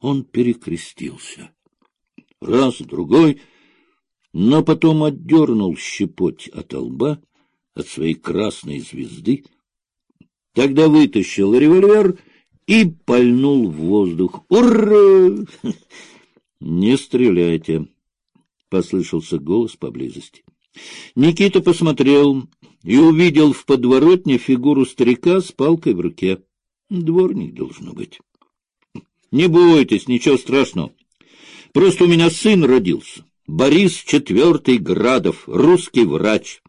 Он перекрестился. Раз, другой, но потом отдернул щепоть от лба, от своей красной звезды, тогда вытащил револьвер и пальнул в воздух. «Ура!» «Не стреляйте!» — послышался голос поблизости. Никита посмотрел и увидел в подворотне фигуру старика с палкой в руке. Дворник должно быть. — Не бойтесь, ничего страшного. Просто у меня сын родился. Борис Четвертый Градов, русский врач.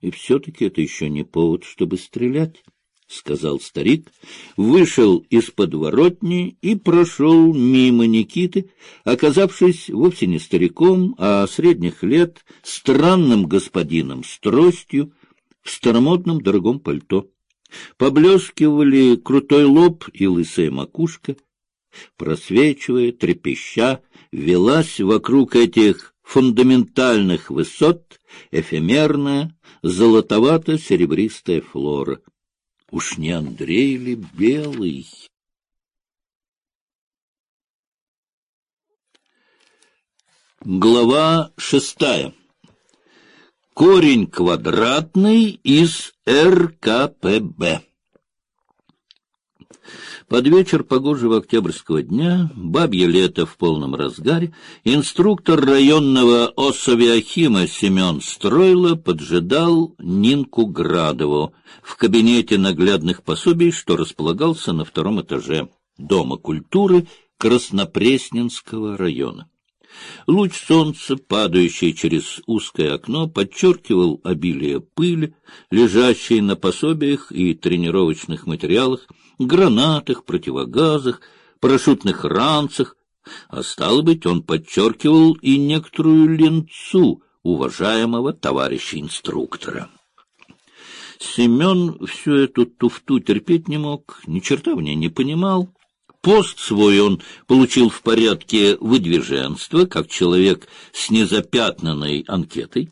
И все-таки это еще не повод, чтобы стрелять. — сказал старик, вышел из подворотни и прошел мимо Никиты, оказавшись вовсе не стариком, а средних лет, странным господином с тростью, в старомодном дорогом пальто. Поблескивали крутой лоб и лысая макушка, просвечивая, трепеща, велась вокруг этих фундаментальных высот эфемерная, золотовато-серебристая флора — Уж не Андрей ли белый? Глава шестая. Корень квадратный из РКПБ. Под вечер погожего октябрьского дня, бабье лето в полном разгаре, инструктор районного Осавиахима Семен Стройло поджидал Нинку Градову в кабинете наглядных пособий, что располагался на втором этаже Дома культуры Краснопресненского района. Луч солнца, падающий через узкое окно, подчеркивал обилие пыли, лежащей на пособиях и тренировочных материалах, гранатах, противогазах, парашютных ранцах, а стало быть, он подчеркивал и некоторую ленцу уважаемого товарища инструктора. Семен всю эту туфту терпеть не мог, ни черта в ней не понимал. Пост свой он получил в порядке выдвиженства, как человек с незапятнанной анкетой.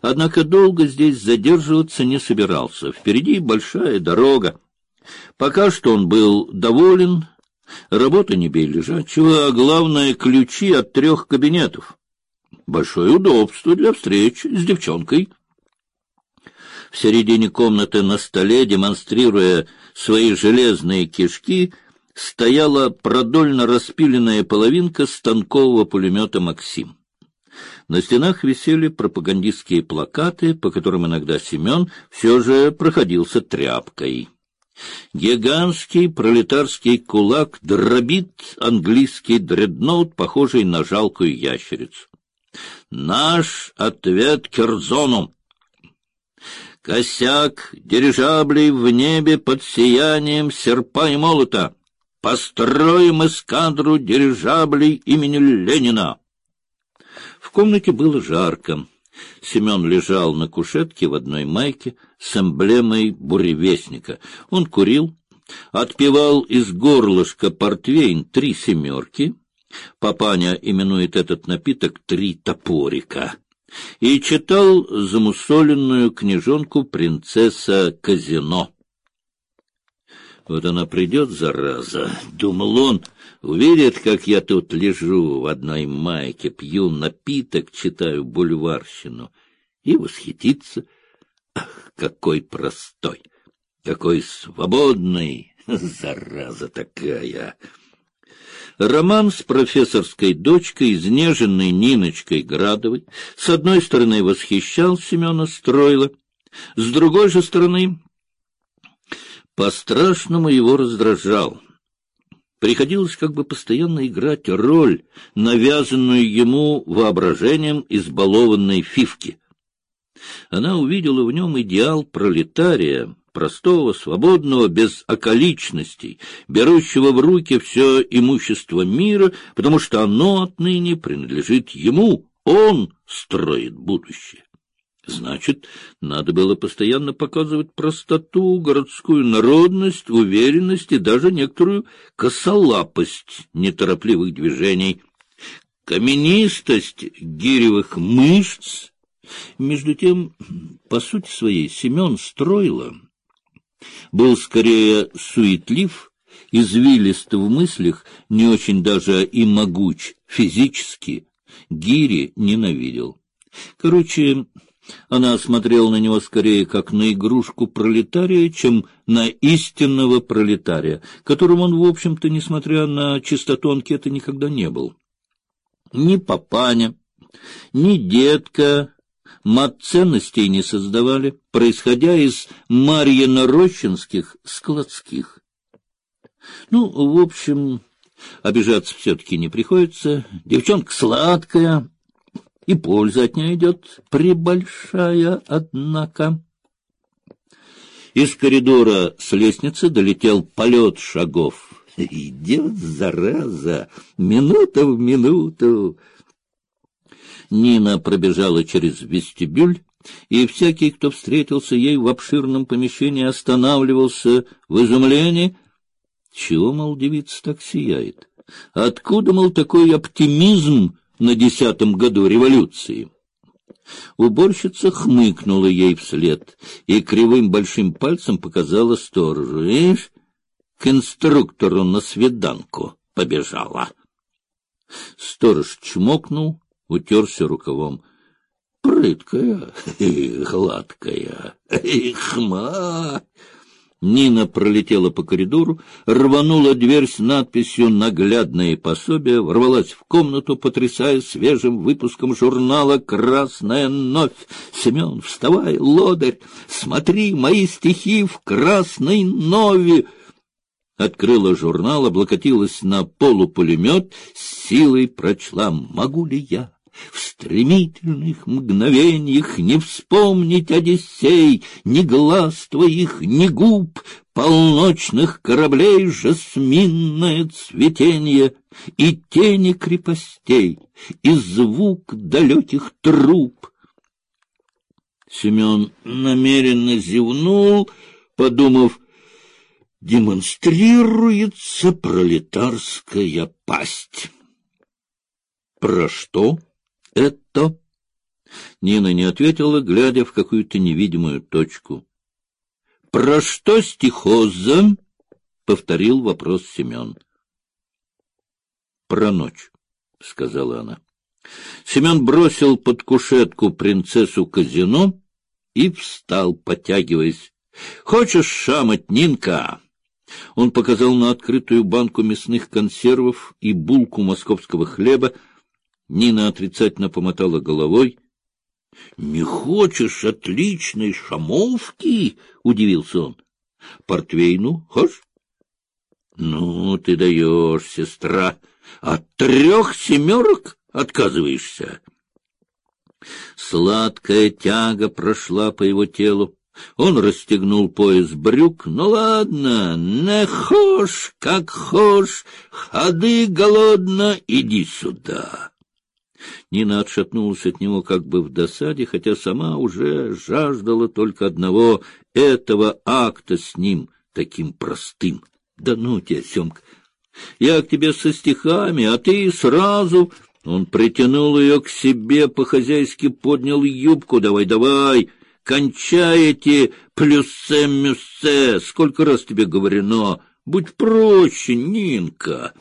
Однако долго здесь задерживаться не собирался. Впереди большая дорога, Пока что он был доволен. Работа не бей лежачего, а главное — ключи от трех кабинетов. Большое удобство для встреч с девчонкой. В середине комнаты на столе, демонстрируя свои железные кишки, стояла продольно распиленная половинка станкового пулемета «Максим». На стенах висели пропагандистские плакаты, по которым иногда Семен все же проходился тряпкой. Гигантский пролетарский кулак дробит английский дредноут, похожий на жалкую ящерицу. Наш ответ Керзону. Косяк дирижаблей в небе под сиянием серпа и молота. Построим эскадру дирижаблей имени Ленина. В комнате было жарко. Семен лежал на кушетке в одной майке с эмблемой буревестника. Он курил, отпивал из горлышка портвейн три семерки, папаня именует этот напиток «три топорика», и читал замусоленную книжонку «Принцесса Казино». Вот она придет, зараза, — думал он, — увидит, как я тут лежу в одной майке, пью напиток, читаю бульварщину, и восхитится. Ах, какой простой, какой свободный, зараза такая! Роман с профессорской дочкой, изнеженной Ниночкой Градовой, с одной стороны восхищал Семена Стройла, с другой же стороны по-страшному его раздражал. Приходилось как бы постоянно играть роль, навязанную ему воображением избалованной фивки. Она увидела в нем идеал пролетария, простого, свободного, без околичностей, берущего в руки все имущество мира, потому что оно отныне принадлежит ему, он строит будущее. Значит, надо было постоянно показывать простоту, городскую народность, уверенность и даже некоторую косолапость неторопливых движений, каменистость гиревых мышц. Между тем, по сути своей, Семен Стройло был скорее суетлив извилист в мыслях, не очень даже и могуч физически, Гири ненавидел. Короче, она смотрела на него скорее как на игрушку пролетария, чем на истинного пролетария, которым он, в общем-то, несмотря на чистоту анкеты, никогда не был. Ни папаня, ни детка мат ценностей не создавали, происходя из Марьино-Рощинских складских. Ну, в общем, обижаться все-таки не приходится. Девчонка сладкая, и польза от нее идет прибольшая, однако. Из коридора с лестницы долетел полет шагов. Идет, зараза, минута в минуту. Нина пробежала через вестибюль, и всякий, кто встретился ей в обширном помещении, останавливался в изумлении. Чего, мол, девица так сияет? Откуда, мол, такой оптимизм на десятом году революции? Уборщица хмыкнула ей вслед и кривым большим пальцем показала сторожу. Видишь, к инструктору на свиданку побежала. Сторож чмокнул, утерся рукавом. Прыткая, гладкая, хма. Нина пролетела по коридору, рванула дверь с надписью «Наглядное пособие», ворвалась в комнату, потрясая свежим выпуском журнала «Красная новь». «Семен, вставай, лодырь, смотри, мои стихи в красной нове!» Открыла журнал, облокотилась на полупулемет, с силой прочла «Могу ли я?» В стремительных мгновениях не вспомнить Одиссей, Ни глаз твоих, ни губ, полночных кораблей Жасминное цветенье и тени крепостей, И звук далеких труб. Семен намеренно зевнул, подумав, демонстрируется пролетарская пасть. Про что? Это? Нина не ответила, глядя в какую-то невидимую точку. Про что стихоза? повторил вопрос Семен. Про ночь, сказала она. Семен бросил под кушетку принцессу казино и встал, потягиваясь. Хочешь шамать, Нинка? Он показал на открытую банку мясных консервов и булку московского хлеба, Нина отрицательно помотала головой. — Не хочешь отличной шамовки? — удивился он. — Портвейну хочешь? — Ну, ты даешь, сестра. От трех семерок отказываешься? Сладкая тяга прошла по его телу. Он расстегнул пояс брюк. Ну ладно, не хошь, как хошь, ходы голодно, иди сюда. Нина отшатнулась от него как бы в досаде, хотя сама уже жаждала только одного — этого акта с ним, таким простым. Да ну тебя, Семка, я к тебе со стихами, а ты сразу... Он притянул ее к себе, по-хозяйски поднял юбку. «Давай, давай, кончайте плюссе-мюссе! Сколько раз тебе говорено! Будь проще, Нинка!»